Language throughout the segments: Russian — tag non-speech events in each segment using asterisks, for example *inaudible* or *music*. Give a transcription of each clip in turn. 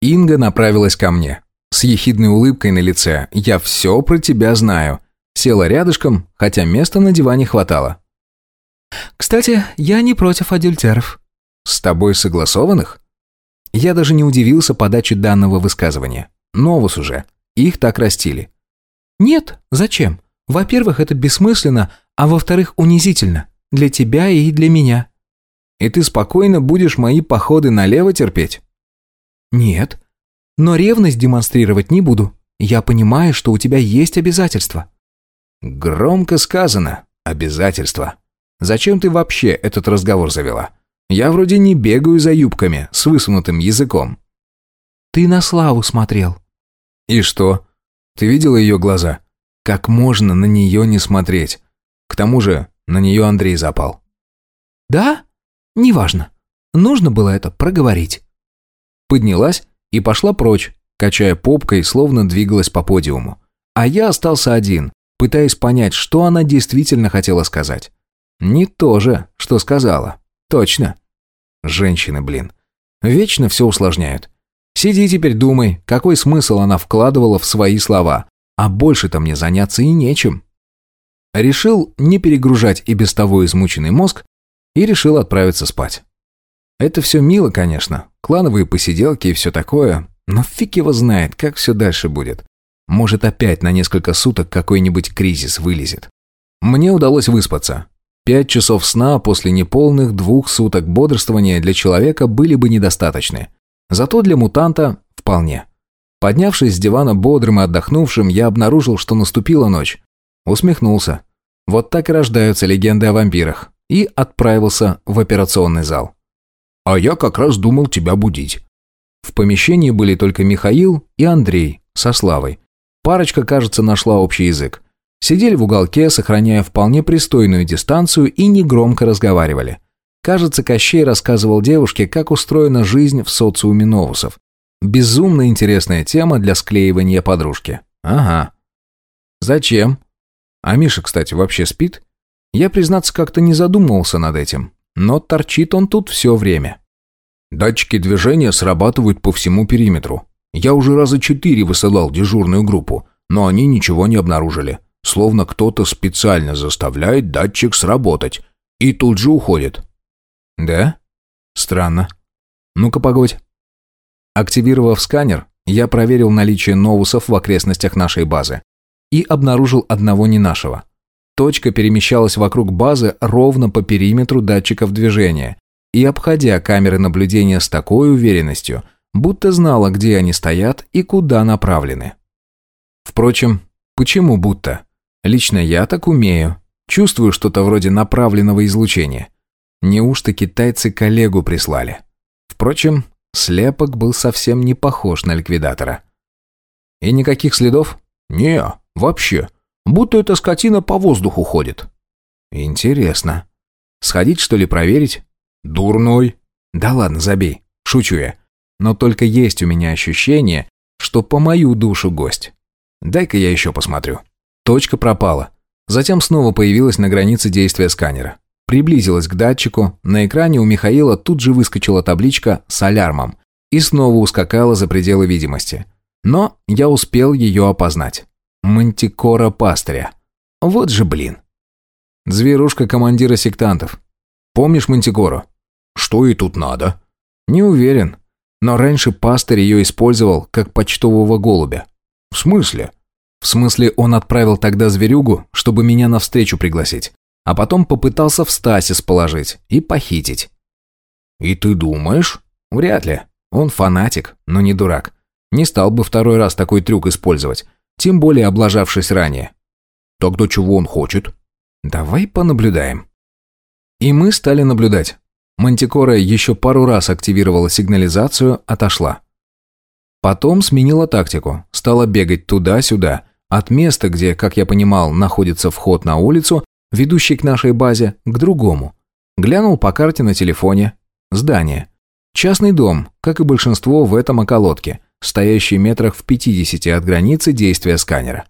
Инга направилась ко мне. С ехидной улыбкой на лице «Я все про тебя знаю». Села рядышком, хотя места на диване хватало. «Кстати, я не против адюльтеров». «С тобой согласованных?» Я даже не удивился подаче данного высказывания. Новус уже. Их так растили. «Нет, зачем? Во-первых, это бессмысленно, а во-вторых, унизительно. Для тебя и для меня». «И ты спокойно будешь мои походы налево терпеть?» «Нет. Но ревность демонстрировать не буду. Я понимаю, что у тебя есть обязательства». «Громко сказано. Обязательства. Зачем ты вообще этот разговор завела? Я вроде не бегаю за юбками с высунутым языком». «Ты на Славу смотрел». «И что? Ты видела ее глаза? Как можно на нее не смотреть? К тому же на нее Андрей запал». «Да? Неважно. Нужно было это проговорить». Поднялась и пошла прочь, качая попкой, словно двигалась по подиуму. А я остался один, пытаясь понять, что она действительно хотела сказать. Не то же, что сказала. Точно. Женщины, блин. Вечно все усложняют. Сиди теперь думай, какой смысл она вкладывала в свои слова. А больше-то мне заняться и нечем. Решил не перегружать и без того измученный мозг и решил отправиться спать. Это все мило, конечно, клановые посиделки и все такое, но фиг его знает, как все дальше будет. Может, опять на несколько суток какой-нибудь кризис вылезет. Мне удалось выспаться. Пять часов сна после неполных двух суток бодрствования для человека были бы недостаточны. Зато для мутанта – вполне. Поднявшись с дивана бодрым и отдохнувшим, я обнаружил, что наступила ночь. Усмехнулся. Вот так и рождаются легенды о вампирах. И отправился в операционный зал. «А я как раз думал тебя будить». В помещении были только Михаил и Андрей со Славой. Парочка, кажется, нашла общий язык. Сидели в уголке, сохраняя вполне пристойную дистанцию и негромко разговаривали. Кажется, Кощей рассказывал девушке, как устроена жизнь в социуме новусов. Безумно интересная тема для склеивания подружки. Ага. Зачем? А Миша, кстати, вообще спит? Я, признаться, как-то не задумывался над этим. Но торчит он тут все время. Датчики движения срабатывают по всему периметру. Я уже раза четыре высылал дежурную группу, но они ничего не обнаружили. Словно кто-то специально заставляет датчик сработать. И тут же уходит. Да? Странно. Ну-ка, погодь. Активировав сканер, я проверил наличие новусов в окрестностях нашей базы. И обнаружил одного не нашего. Точка перемещалась вокруг базы ровно по периметру датчиков движения. И обходя камеры наблюдения с такой уверенностью, будто знала, где они стоят и куда направлены. Впрочем, почему будто? Лично я так умею. Чувствую что-то вроде направленного излучения. Неужто китайцы коллегу прислали? Впрочем, слепок был совсем не похож на ликвидатора. И никаких следов? Не, вообще. Будто эта скотина по воздуху ходит. Интересно. Сходить, что ли, проверить? Дурной. Да ладно, забей. Шучу я. Но только есть у меня ощущение, что по мою душу гость. Дай-ка я еще посмотрю. Точка пропала. Затем снова появилась на границе действия сканера. Приблизилась к датчику, на экране у Михаила тут же выскочила табличка с алярмом и снова ускакала за пределы видимости. Но я успел ее опознать. Мантикора пастыря. Вот же блин. Зверушка командира сектантов. Помнишь Мантикору? Что и тут надо? Не уверен. Но раньше пастырь ее использовал как почтового голубя. В смысле? В смысле, он отправил тогда зверюгу, чтобы меня навстречу пригласить, а потом попытался в стасис положить и похитить. «И ты думаешь?» «Вряд ли. Он фанатик, но не дурак. Не стал бы второй раз такой трюк использовать, тем более облажавшись ранее». «Тогда чего он хочет?» «Давай понаблюдаем». И мы стали наблюдать. Мантикора еще пару раз активировала сигнализацию, отошла. Потом сменила тактику, стала бегать туда-сюда, от места, где, как я понимал, находится вход на улицу, ведущий к нашей базе, к другому. Глянул по карте на телефоне. Здание. Частный дом, как и большинство в этом околотке, стоящий метрах в 50 от границы действия сканера.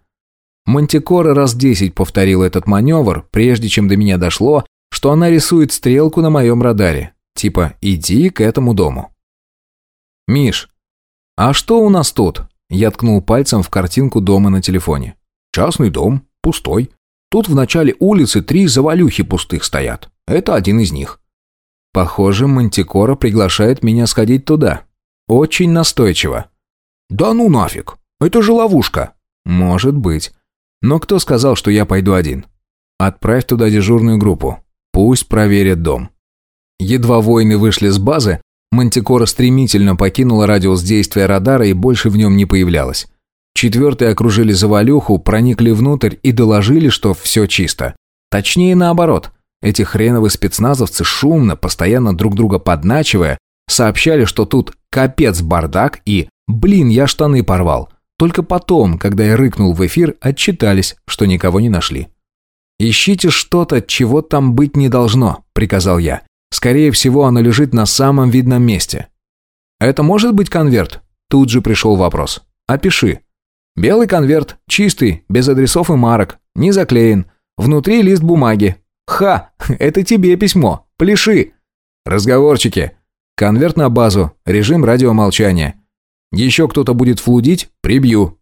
Мантикора раз десять повторил этот маневр, прежде чем до меня дошло, что она рисует стрелку на моем радаре. Типа «иди к этому дому». «Миш, «А что у нас тут?» Я ткнул пальцем в картинку дома на телефоне. «Частный дом, пустой. Тут в начале улицы три завалюхи пустых стоят. Это один из них». Похоже, Мантикора приглашает меня сходить туда. Очень настойчиво. «Да ну нафиг! Это же ловушка!» «Может быть. Но кто сказал, что я пойду один?» «Отправь туда дежурную группу. Пусть проверят дом». Едва воины вышли с базы, Мантикора стремительно покинула радиус действия радара и больше в нем не появлялась. Четвертые окружили завалюху, проникли внутрь и доложили, что все чисто. Точнее наоборот. Эти хреновые спецназовцы шумно, постоянно друг друга подначивая, сообщали, что тут капец бардак и «блин, я штаны порвал». Только потом, когда я рыкнул в эфир, отчитались, что никого не нашли. «Ищите что-то, чего там быть не должно», – приказал я. Скорее всего, оно лежит на самом видном месте. Это может быть конверт? Тут же пришел вопрос. Опиши. Белый конверт, чистый, без адресов и марок, не заклеен. Внутри лист бумаги. Ха, *laughs* это тебе письмо. Пляши. Разговорчики. Конверт на базу, режим радиомолчания. Еще кто-то будет флудить, прибью.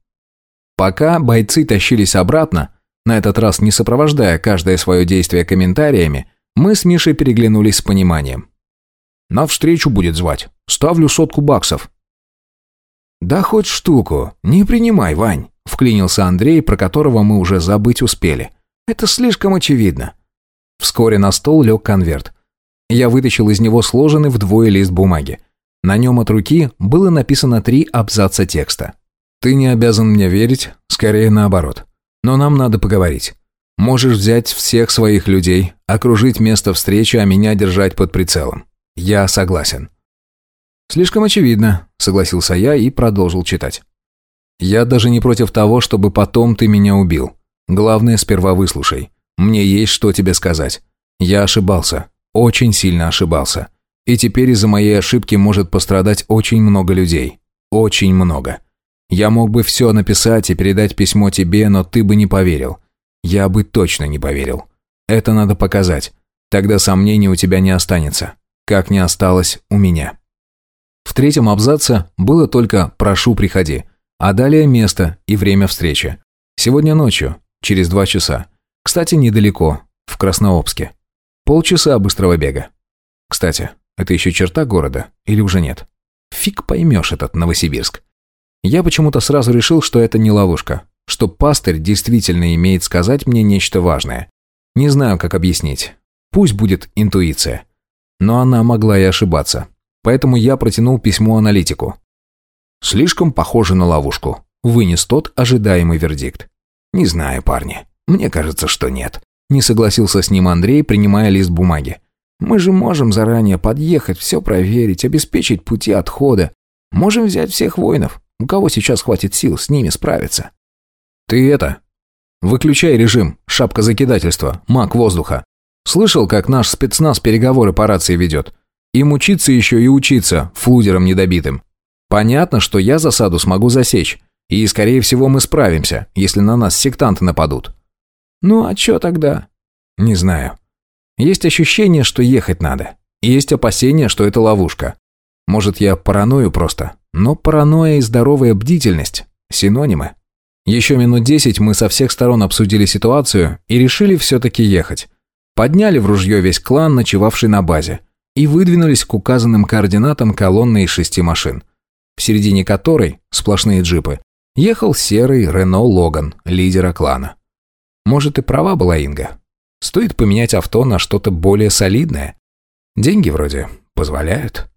Пока бойцы тащились обратно, на этот раз не сопровождая каждое свое действие комментариями, мы с Мишей переглянулись с пониманием. «На встречу будет звать. Ставлю сотку баксов». «Да хоть штуку. Не принимай, Вань», — вклинился Андрей, про которого мы уже забыть успели. «Это слишком очевидно». Вскоре на стол лег конверт. Я вытащил из него сложенный вдвое лист бумаги. На нем от руки было написано три абзаца текста. «Ты не обязан мне верить, скорее наоборот. Но нам надо поговорить. Можешь взять всех своих людей, окружить место встречи, а меня держать под прицелом. Я согласен». «Слишком очевидно», — согласился я и продолжил читать. «Я даже не против того, чтобы потом ты меня убил. Главное, сперва выслушай. Мне есть что тебе сказать. Я ошибался. Очень сильно ошибался. И теперь из-за моей ошибки может пострадать очень много людей. Очень много. Я мог бы все написать и передать письмо тебе, но ты бы не поверил. Я бы точно не поверил. Это надо показать. Тогда сомнений у тебя не останется. Как не осталось у меня. В третьем абзаце было только «прошу, приходи», а далее место и время встречи. Сегодня ночью, через два часа. Кстати, недалеко, в Краснообске. Полчаса быстрого бега. Кстати, это еще черта города или уже нет? Фиг поймешь этот Новосибирск. Я почему-то сразу решил, что это не ловушка что пастырь действительно имеет сказать мне нечто важное. Не знаю, как объяснить. Пусть будет интуиция. Но она могла и ошибаться. Поэтому я протянул письмо аналитику. Слишком похоже на ловушку. Вынес тот ожидаемый вердикт. Не знаю, парни. Мне кажется, что нет. Не согласился с ним Андрей, принимая лист бумаги. Мы же можем заранее подъехать, все проверить, обеспечить пути отхода. Можем взять всех воинов. У кого сейчас хватит сил с ними справиться? «Ты это... Выключай режим, шапка закидательства, маг воздуха. Слышал, как наш спецназ переговоры по рации ведет? Им учиться еще и учиться, флудером недобитым. Понятно, что я засаду смогу засечь, и, скорее всего, мы справимся, если на нас сектанты нападут». «Ну а что тогда?» «Не знаю. Есть ощущение, что ехать надо. Есть опасение, что это ловушка. Может, я параною просто, но паранойя и здоровая бдительность – синонимы». Еще минут десять мы со всех сторон обсудили ситуацию и решили все-таки ехать. Подняли в ружье весь клан, ночевавший на базе, и выдвинулись к указанным координатам колонны из шести машин, в середине которой, сплошные джипы, ехал серый Рено Логан, лидера клана. Может и права была Инга. Стоит поменять авто на что-то более солидное. Деньги вроде позволяют.